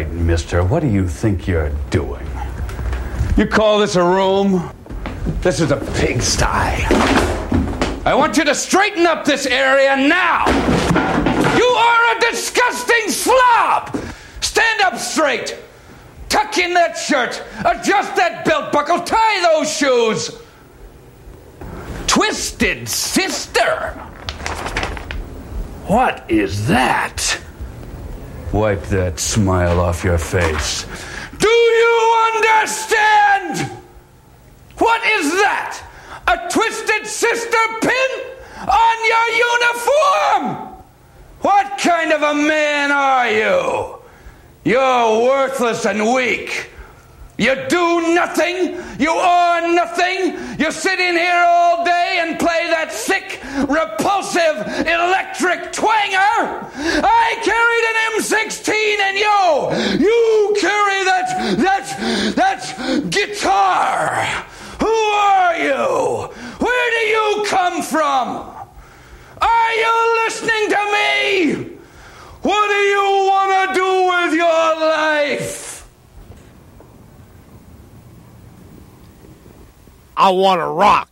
Right, mister, what do you think you're doing? You call this a room? This is a pigsty. I want you to straighten up this area now. You are a disgusting slob. Stand up straight. Tuck in that shirt. Adjust that belt buckle. Tie those shoes. Twisted sister. What is that? Wipe that smile off your face. Do you understand? What is that? A twisted sister pin on your uniform? What kind of a man are you? You're worthless and weak. You do nothing. You are nothing. You sit in here all day and play that sick, repulsive electric twanger. I carried an M16 and yo, you carry that, that, that guitar. Who are you? Where do you come from? Are you listening to me? What do you want to do with your life? I want to rock.